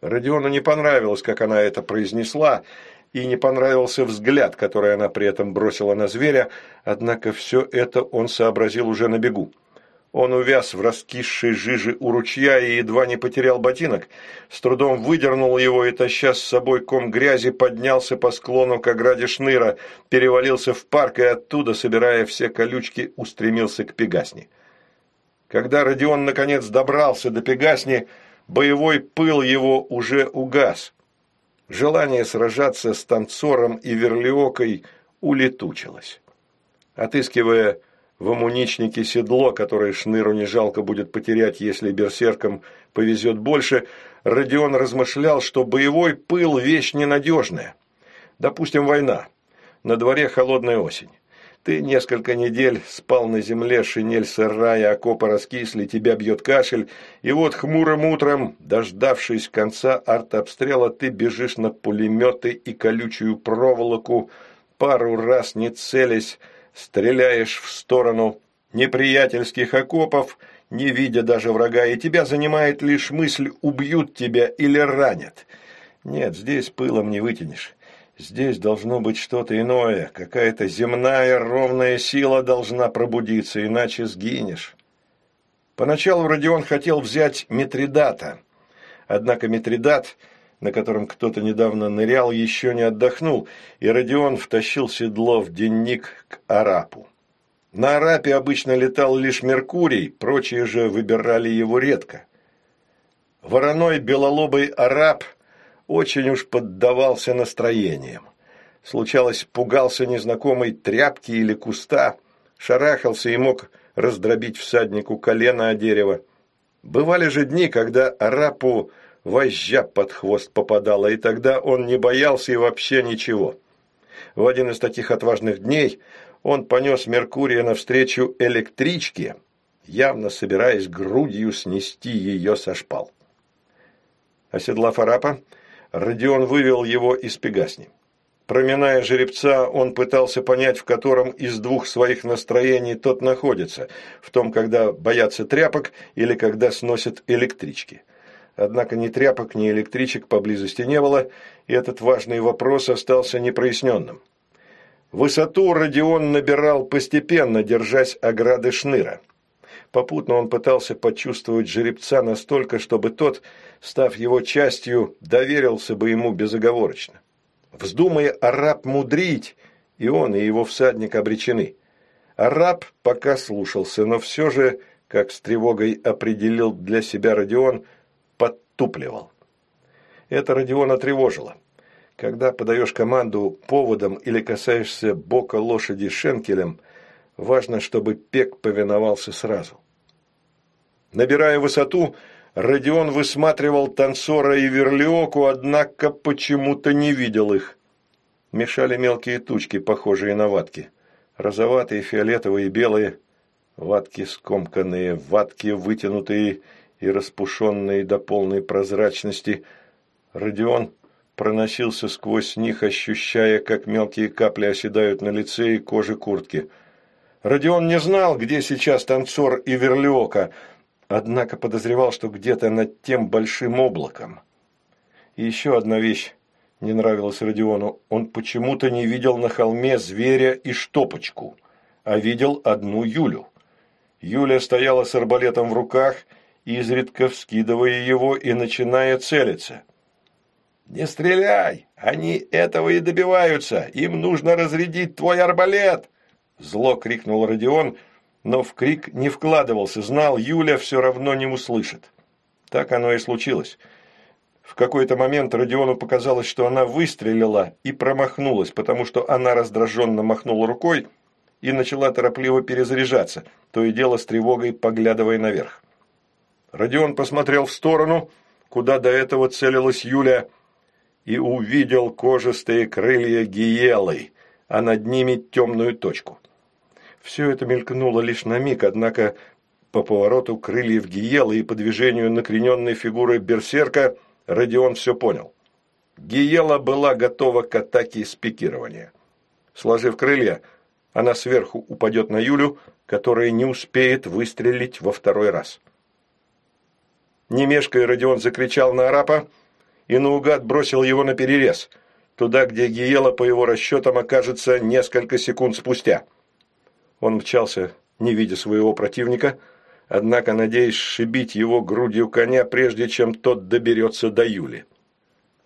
Родиону не понравилось, как она это произнесла, и не понравился взгляд, который она при этом бросила на зверя, однако все это он сообразил уже на бегу. Он увяз в раскисшей жиже у ручья и едва не потерял ботинок. С трудом выдернул его и, таща с собой ком грязи, поднялся по склону к ограде шныра, перевалился в парк и оттуда, собирая все колючки, устремился к Пегасни. Когда Родион наконец добрался до Пегасни, боевой пыл его уже угас. Желание сражаться с танцором и верлиокой улетучилась. Отыскивая в амуничнике седло, которое Шныру не жалко будет потерять, если берсеркам повезет больше, Родион размышлял, что боевой пыл – вещь ненадежная. Допустим, война. На дворе холодная осень. Ты несколько недель спал на земле, шинель сырая, окопы раскисли, тебя бьет кашель, и вот хмурым утром, дождавшись конца артобстрела, ты бежишь на пулеметы и колючую проволоку, пару раз не целясь, стреляешь в сторону неприятельских окопов, не видя даже врага, и тебя занимает лишь мысль, убьют тебя или ранят. Нет, здесь пылом не вытянешь. Здесь должно быть что-то иное, какая-то земная ровная сила должна пробудиться, иначе сгинешь. Поначалу Родион хотел взять Митридата, однако Митридат, на котором кто-то недавно нырял, еще не отдохнул, и Родион втащил седло в денник к Арапу. На Арапе обычно летал лишь Меркурий, прочие же выбирали его редко. Вороной белолобый Арап – очень уж поддавался настроениям. Случалось, пугался незнакомой тряпки или куста, шарахался и мог раздробить всаднику колено о дерево. Бывали же дни, когда арапу вожжа под хвост попадала, и тогда он не боялся и вообще ничего. В один из таких отважных дней он понес Меркурия навстречу электричке, явно собираясь грудью снести ее со шпал. Оседлав арапа, Родион вывел его из Пегасни. Проминая жеребца, он пытался понять, в котором из двух своих настроений тот находится, в том, когда боятся тряпок или когда сносят электрички. Однако ни тряпок, ни электричек поблизости не было, и этот важный вопрос остался непроясненным. Высоту Родион набирал постепенно, держась ограды шныра. Попутно он пытался почувствовать жеребца настолько, чтобы тот, став его частью, доверился бы ему безоговорочно. Вздумая араб мудрить, и он, и его всадник обречены. Араб пока слушался, но все же, как с тревогой определил для себя Родион, подтупливал. Это Родиона тревожило. Когда подаешь команду поводом или касаешься бока лошади шенкелем, важно, чтобы пек повиновался сразу. Набирая высоту, Родион высматривал танцора и верлиоку, однако почему-то не видел их. Мешали мелкие тучки, похожие на ватки. Розоватые, фиолетовые, белые. Ватки скомканные, ватки вытянутые и распушенные до полной прозрачности. Родион проносился сквозь них, ощущая, как мелкие капли оседают на лице и коже куртки. Родион не знал, где сейчас танцор и верлиока – однако подозревал, что где-то над тем большим облаком. И еще одна вещь не нравилась Родиону. Он почему-то не видел на холме зверя и штопочку, а видел одну Юлю. Юля стояла с арбалетом в руках, изредка вскидывая его и начиная целиться. «Не стреляй! Они этого и добиваются! Им нужно разрядить твой арбалет!» Зло крикнул Родион – но в крик не вкладывался, знал, Юля все равно не услышит. Так оно и случилось. В какой-то момент Родиону показалось, что она выстрелила и промахнулась, потому что она раздраженно махнула рукой и начала торопливо перезаряжаться, то и дело с тревогой поглядывая наверх. Родион посмотрел в сторону, куда до этого целилась Юля, и увидел кожистые крылья гиелы, а над ними темную точку. Все это мелькнуло лишь на миг, однако по повороту крыльев Гиелы и по движению накрененной фигуры берсерка Родион все понял. Гиела была готова к атаке с пикирования. Сложив крылья, она сверху упадет на Юлю, которая не успеет выстрелить во второй раз. Немешкой Родион закричал на арапа и наугад бросил его на перерез, туда, где Гиела, по его расчетам, окажется несколько секунд спустя. Он мчался, не видя своего противника, однако надеясь шибить его грудью коня, прежде чем тот доберется до Юли.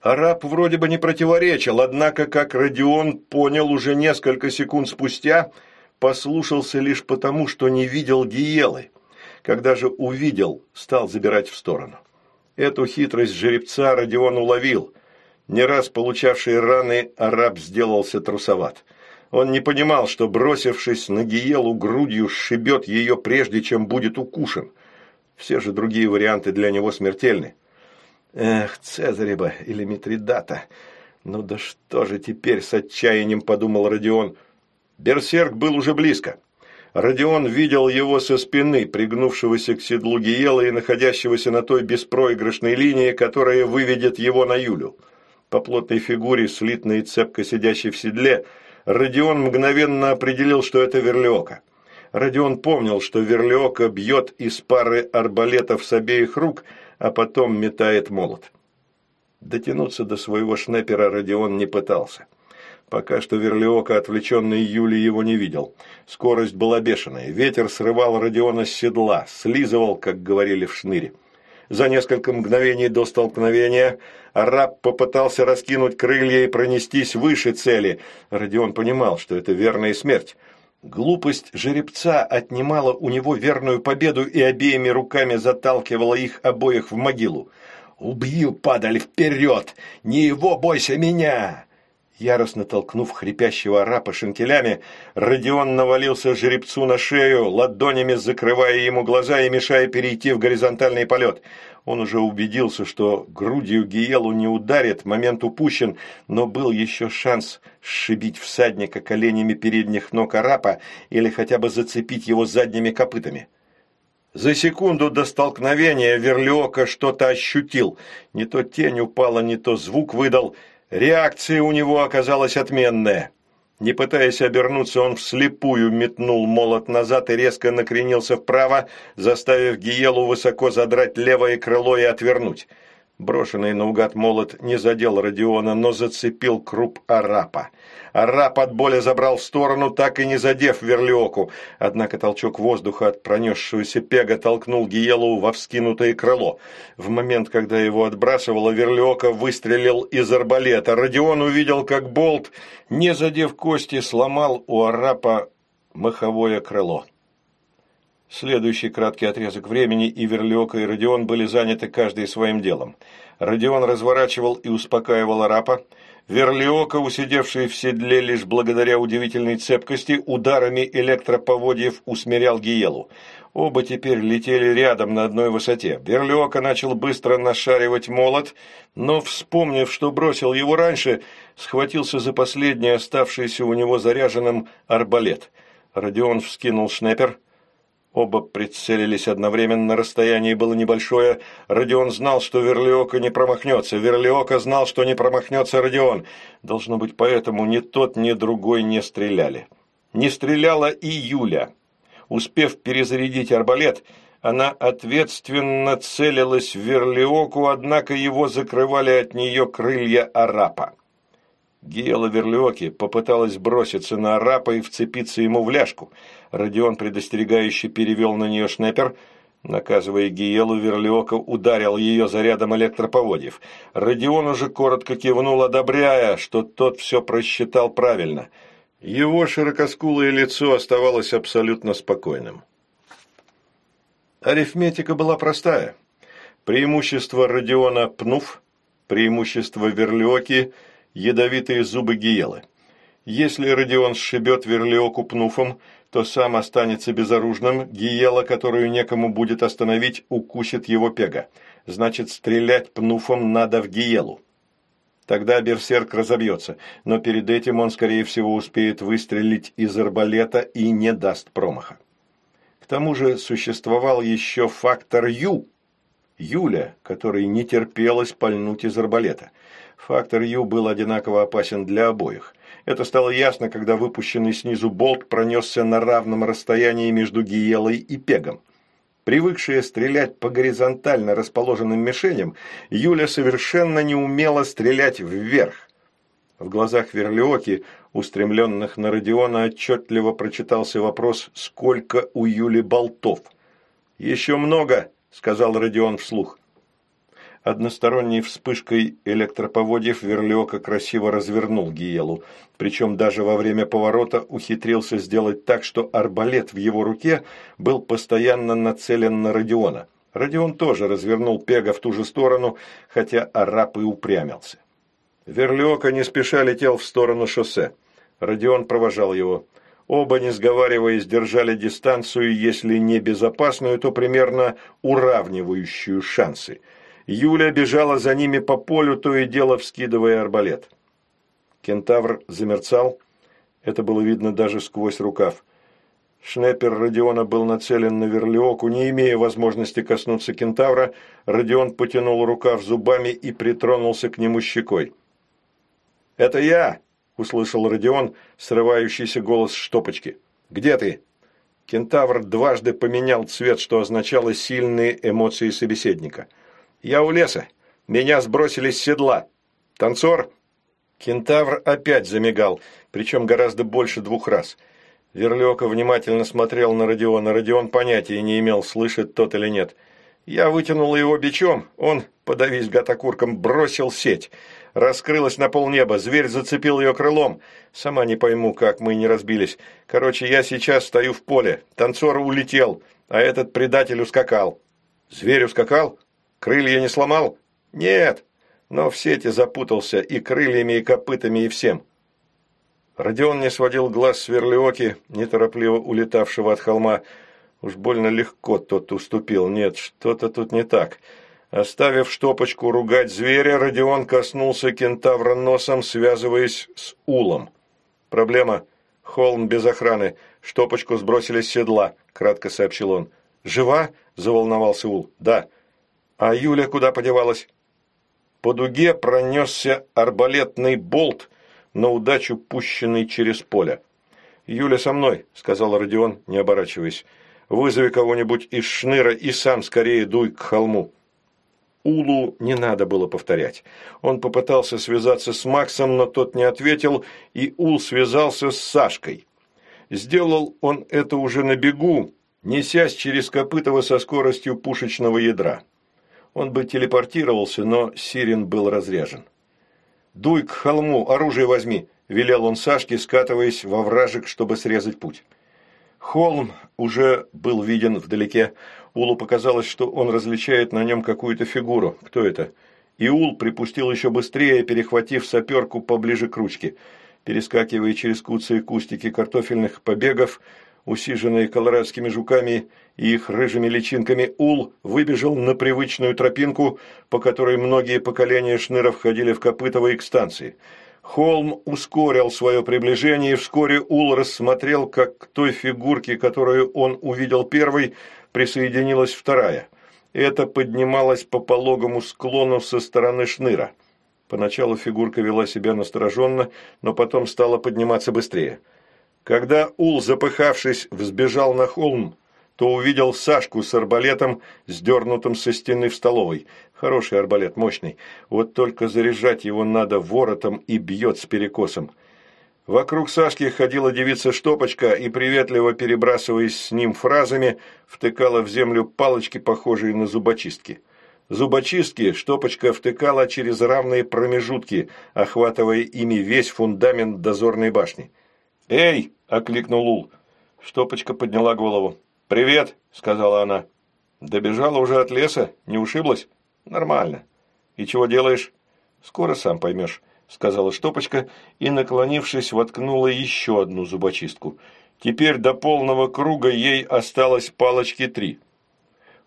Араб вроде бы не противоречил, однако, как Родион понял уже несколько секунд спустя, послушался лишь потому, что не видел Гиелы. Когда же увидел, стал забирать в сторону. Эту хитрость жеребца Родион уловил. Не раз получавший раны, араб сделался трусоват – Он не понимал, что, бросившись на Гиелу грудью, сшибет ее прежде, чем будет укушен. Все же другие варианты для него смертельны. Эх, Цезареба или Митридата. Ну да что же теперь с отчаянием подумал Родион. Берсерк был уже близко. Родион видел его со спины, пригнувшегося к седлу Гиела и находящегося на той беспроигрышной линии, которая выведет его на Юлю. По плотной фигуре, слитной и цепко сидящей в седле, Родион мгновенно определил, что это Верлиока. Родион помнил, что Верлиока бьет из пары арбалетов с обеих рук, а потом метает молот. Дотянуться до своего шнепера Родион не пытался. Пока что Верлиока, отвлеченный Юлей, его не видел. Скорость была бешеная. Ветер срывал Родиона с седла, слизывал, как говорили в шныре. За несколько мгновений до столкновения араб попытался раскинуть крылья и пронестись выше цели. Родион понимал, что это верная смерть. Глупость жеребца отнимала у него верную победу и обеими руками заталкивала их обоих в могилу. «Убью, падаль, вперед! Не его бойся меня!» Яростно толкнув хрипящего арапа шинкелями, Родион навалился жеребцу на шею, ладонями закрывая ему глаза и мешая перейти в горизонтальный полет. Он уже убедился, что грудью Гиелу не ударит, момент упущен, но был еще шанс сшибить всадника коленями передних ног арапа или хотя бы зацепить его задними копытами. За секунду до столкновения Верлиока что-то ощутил. Не то тень упала, не то звук выдал – Реакция у него оказалась отменная. Не пытаясь обернуться, он вслепую метнул молот назад и резко накренился вправо, заставив Гиелу высоко задрать левое крыло и отвернуть. Брошенный наугад молот не задел Родиона, но зацепил круп арапа. Арап от боли забрал в сторону, так и не задев верлиоку. Однако толчок воздуха от пронесшегося пега толкнул Гиелу во вскинутое крыло. В момент, когда его отбрасывало, верлиока выстрелил из арбалета. Родион увидел, как болт, не задев кости, сломал у арапа маховое крыло. Следующий краткий отрезок времени и Верлиока, и Родион были заняты каждый своим делом. Родион разворачивал и успокаивал арапа. Верлиока, усидевший в седле лишь благодаря удивительной цепкости, ударами электроповодьев усмирял Гиелу. Оба теперь летели рядом на одной высоте. Верлиока начал быстро нашаривать молот, но, вспомнив, что бросил его раньше, схватился за последний оставшийся у него заряженным арбалет. Родион вскинул шнепер, Оба прицелились одновременно, расстояние было небольшое. Родион знал, что Верлиока не промахнется. Верлиока знал, что не промахнется Родион. Должно быть, поэтому ни тот, ни другой не стреляли. Не стреляла и Юля. Успев перезарядить арбалет, она ответственно целилась в Верлиоку, однако его закрывали от нее крылья арапа. Гиела Верлиоки попыталась броситься на арапа и вцепиться ему в ляжку – Родион предостерегающе перевел на нее шнепер. Наказывая Гиелу, Верлиока ударил ее зарядом электроповодьев. Родион уже коротко кивнул, одобряя, что тот все просчитал правильно. Его широкоскулое лицо оставалось абсолютно спокойным. Арифметика была простая. Преимущество Родиона пнув, преимущество Верлиоки – ядовитые зубы Гиелы. Если Родион сшибет Верлиоку пнуфом – то сам останется безоружным, гиела, которую некому будет остановить, укусит его пега. Значит, стрелять пнуфом надо в гиелу. Тогда берсерк разобьется, но перед этим он, скорее всего, успеет выстрелить из арбалета и не даст промаха. К тому же существовал еще фактор Ю, Юля, который не терпелось пальнуть из арбалета. Фактор Ю был одинаково опасен для обоих. Это стало ясно, когда выпущенный снизу болт пронесся на равном расстоянии между Гиелой и Пегом. Привыкшая стрелять по горизонтально расположенным мишеням, Юля совершенно не умела стрелять вверх. В глазах Верлиоки, устремленных на Родиона, отчетливо прочитался вопрос «Сколько у Юли болтов?» «Еще много», — сказал Родион вслух. Односторонней вспышкой электроповодьев Верлиока красиво развернул Гиелу, причем даже во время поворота ухитрился сделать так, что арбалет в его руке был постоянно нацелен на Родиона. Родион тоже развернул Пега в ту же сторону, хотя араб и упрямился. Верлиока не спеша летел в сторону шоссе. Родион провожал его. Оба, не сговариваясь, держали дистанцию, если не безопасную, то примерно уравнивающую шансы. Юля бежала за ними по полю, то и дело вскидывая арбалет. Кентавр замерцал. Это было видно даже сквозь рукав. Шнеппер Родиона был нацелен на верлиоку. Не имея возможности коснуться кентавра, Родион потянул рукав зубами и притронулся к нему щекой. «Это я!» – услышал Родион, срывающийся голос штопочки. «Где ты?» Кентавр дважды поменял цвет, что означало сильные эмоции собеседника. «Я у леса. Меня сбросили с седла. Танцор?» Кентавр опять замигал, причем гораздо больше двух раз. Верлёка внимательно смотрел на Родиона. Родион понятия не имел, слышит тот или нет. Я вытянул его бичом, он, подавись гатокурком, бросил сеть. Раскрылась на полнеба, зверь зацепил ее крылом. Сама не пойму, как мы не разбились. Короче, я сейчас стою в поле. Танцор улетел, а этот предатель ускакал. Зверь ускакал? Крылья не сломал? Нет, но в сети запутался и крыльями, и копытами, и всем. Родион не сводил глаз с верлиоки, неторопливо улетавшего от холма. Уж больно легко тот уступил. Нет, что-то тут не так. Оставив штопочку ругать зверя, Родион коснулся кентавра носом, связываясь с улом. «Проблема. Холм без охраны. Штопочку сбросили с седла», — кратко сообщил он. «Жива?» — заволновался ул. «Да». «А Юля куда подевалась?» По дуге пронесся арбалетный болт, на удачу пущенный через поле. «Юля со мной», — сказал Родион, не оборачиваясь. «Вызови кого-нибудь из шныра и сам скорее дуй к холму». Улу не надо было повторять. Он попытался связаться с Максом, но тот не ответил, и Ул связался с Сашкой. Сделал он это уже на бегу, несясь через Копытово со скоростью пушечного ядра. Он бы телепортировался, но Сирин был разряжен. «Дуй к холму, оружие возьми», – велел он Сашке, скатываясь во вражек, чтобы срезать путь. Холм уже был виден вдалеке. Улу показалось, что он различает на нем какую-то фигуру. Кто это? И Ул припустил еще быстрее, перехватив саперку поближе к ручке. Перескакивая через куцы и кустики картофельных побегов, усиженные колорадскими жуками и их рыжими личинками, Ул выбежал на привычную тропинку, по которой многие поколения шныров ходили в Копытово и к станции – Холм ускорил свое приближение, и вскоре Ул рассмотрел, как к той фигурке, которую он увидел первой, присоединилась вторая. Это поднималось по пологому склону со стороны шныра. Поначалу фигурка вела себя настороженно, но потом стала подниматься быстрее. Когда Ул, запыхавшись, взбежал на холм, то увидел Сашку с арбалетом, сдернутым со стены в столовой. Хороший арбалет, мощный. Вот только заряжать его надо воротом и бьет с перекосом. Вокруг Сашки ходила девица Штопочка и, приветливо перебрасываясь с ним фразами, втыкала в землю палочки, похожие на зубочистки. Зубочистки Штопочка втыкала через равные промежутки, охватывая ими весь фундамент дозорной башни. «Эй!» – окликнул Ул. Штопочка подняла голову. «Привет», – сказала она. «Добежала уже от леса? Не ушиблась?» «Нормально. И чего делаешь?» «Скоро сам поймешь», – сказала Штопочка и, наклонившись, воткнула еще одну зубочистку. Теперь до полного круга ей осталось палочки три.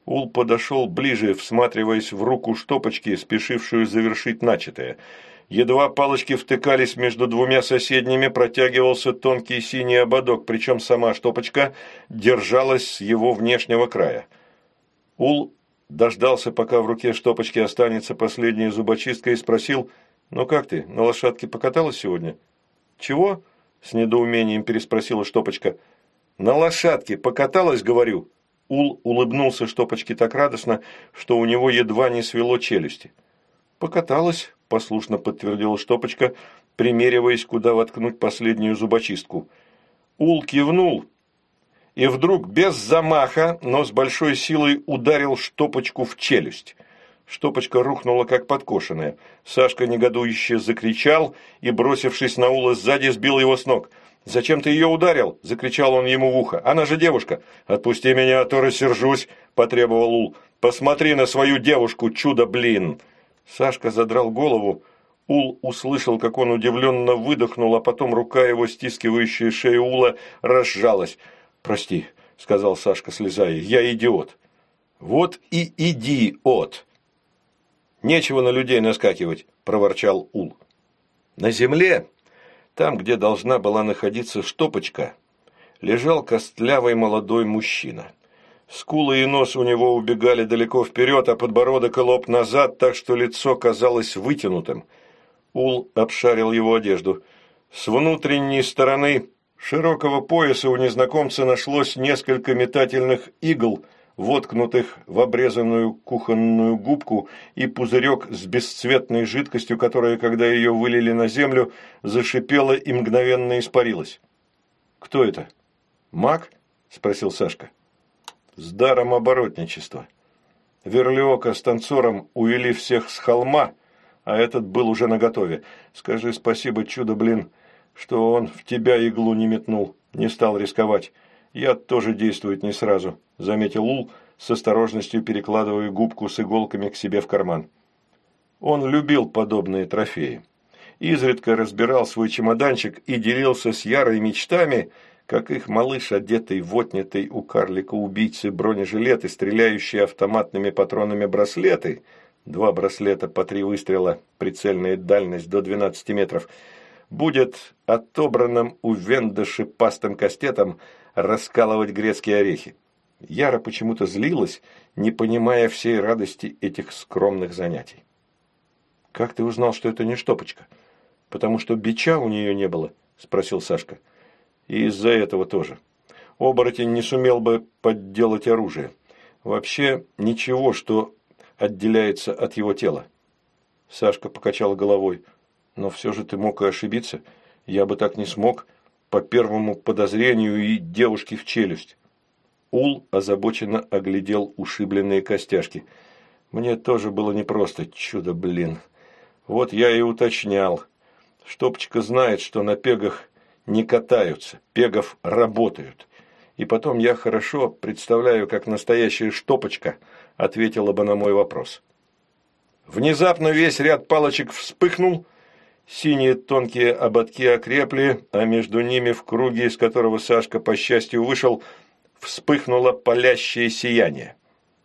Ул подошел ближе, всматриваясь в руку Штопочки, спешившую завершить начатое – Едва палочки втыкались между двумя соседними, протягивался тонкий синий ободок, причем сама штопочка держалась с его внешнего края. Ул дождался, пока в руке штопочки останется последняя зубочистка, и спросил, «Ну как ты, на лошадке покаталась сегодня?» «Чего?» – с недоумением переспросила штопочка. «На лошадке покаталась, говорю». Ул улыбнулся штопочке так радостно, что у него едва не свело челюсти. «Покаталась», – послушно подтвердила Штопочка, примериваясь, куда воткнуть последнюю зубочистку. Ул кивнул и вдруг без замаха, но с большой силой ударил Штопочку в челюсть. Штопочка рухнула, как подкошенная. Сашка негодующе закричал и, бросившись на Ула сзади, сбил его с ног. «Зачем ты ее ударил?» – закричал он ему в ухо. «Она же девушка!» «Отпусти меня, а то рассержусь!» – потребовал Ул. «Посмотри на свою девушку, чудо, блин!» Сашка задрал голову. Ул услышал, как он удивленно выдохнул, а потом рука его, стискивающая шею Ула, разжалась. «Прости», — сказал Сашка, слезая, — «я идиот». «Вот и идиот!» «Нечего на людей наскакивать», – проворчал Ул. На земле, там, где должна была находиться штопочка, лежал костлявый молодой мужчина. Скулы и нос у него убегали далеко вперед, а подбородок и лоб назад, так что лицо казалось вытянутым. Ул обшарил его одежду. С внутренней стороны широкого пояса у незнакомца нашлось несколько метательных игл – воткнутых в обрезанную кухонную губку и пузырек с бесцветной жидкостью, которая, когда ее вылили на землю, зашипела и мгновенно испарилась. «Кто это? Маг?» – спросил Сашка. «С даром оборотничества. Верлиока с танцором увели всех с холма, а этот был уже наготове. Скажи спасибо, чудо, блин, что он в тебя иглу не метнул, не стал рисковать». Яд тоже действует не сразу», – заметил Ул, с осторожностью перекладывая губку с иголками к себе в карман. Он любил подобные трофеи. Изредка разбирал свой чемоданчик и делился с Ярой мечтами, как их малыш, одетый в отнятый у карлика-убийцы бронежилет и стреляющие автоматными патронами браслеты, два браслета по три выстрела, прицельная дальность до 12 метров, будет отобранным у Венда шипастым кастетом – раскалывать грецкие орехи. Яра почему-то злилась, не понимая всей радости этих скромных занятий. «Как ты узнал, что это не штопочка? Потому что бича у нее не было?» – спросил Сашка. «И из-за этого тоже. Оборотень не сумел бы подделать оружие. Вообще ничего, что отделяется от его тела». Сашка покачал головой. «Но все же ты мог и ошибиться. Я бы так не смог по первому подозрению и девушки в челюсть. Ул озабоченно оглядел ушибленные костяшки. Мне тоже было непросто, чудо, блин. Вот я и уточнял. Штопочка знает, что на пегах не катаются, пегов работают. И потом я хорошо представляю, как настоящая штопочка ответила бы на мой вопрос. Внезапно весь ряд палочек вспыхнул – Синие тонкие ободки окрепли, а между ними, в круге, из которого Сашка, по счастью, вышел, вспыхнуло палящее сияние.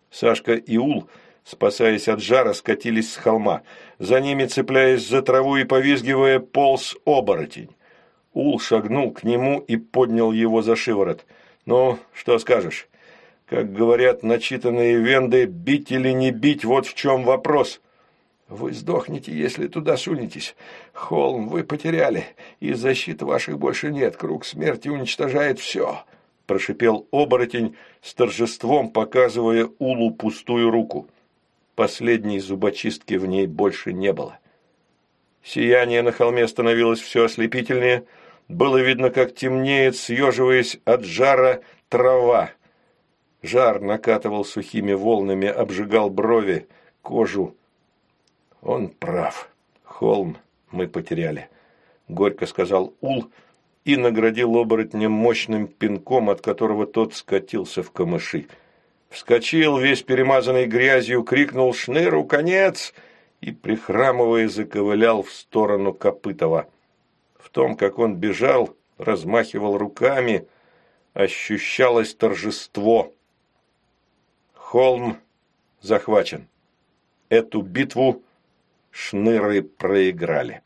Сашка и Ул, спасаясь от жара, скатились с холма. За ними, цепляясь за траву и повизгивая, полз оборотень. Ул шагнул к нему и поднял его за шиворот. «Ну, что скажешь? Как говорят начитанные венды, бить или не бить, вот в чем вопрос». Вы сдохнете, если туда сунетесь. Холм вы потеряли, и защиты ваших больше нет. Круг смерти уничтожает все», – прошипел оборотень с торжеством, показывая Улу пустую руку. Последней зубочистки в ней больше не было. Сияние на холме становилось все ослепительнее. Было видно, как темнеет, съеживаясь от жара, трава. Жар накатывал сухими волнами, обжигал брови, кожу, он прав. Холм мы потеряли, горько сказал Ул и наградил оборотня мощным пинком, от которого тот скатился в камыши. Вскочил, весь перемазанный грязью, крикнул «Шныру, конец!» и, прихрамывая, заковылял в сторону Копытова. Том, как он бежал, размахивал руками, ощущалось торжество. Холм захвачен. Эту битву шныры проиграли.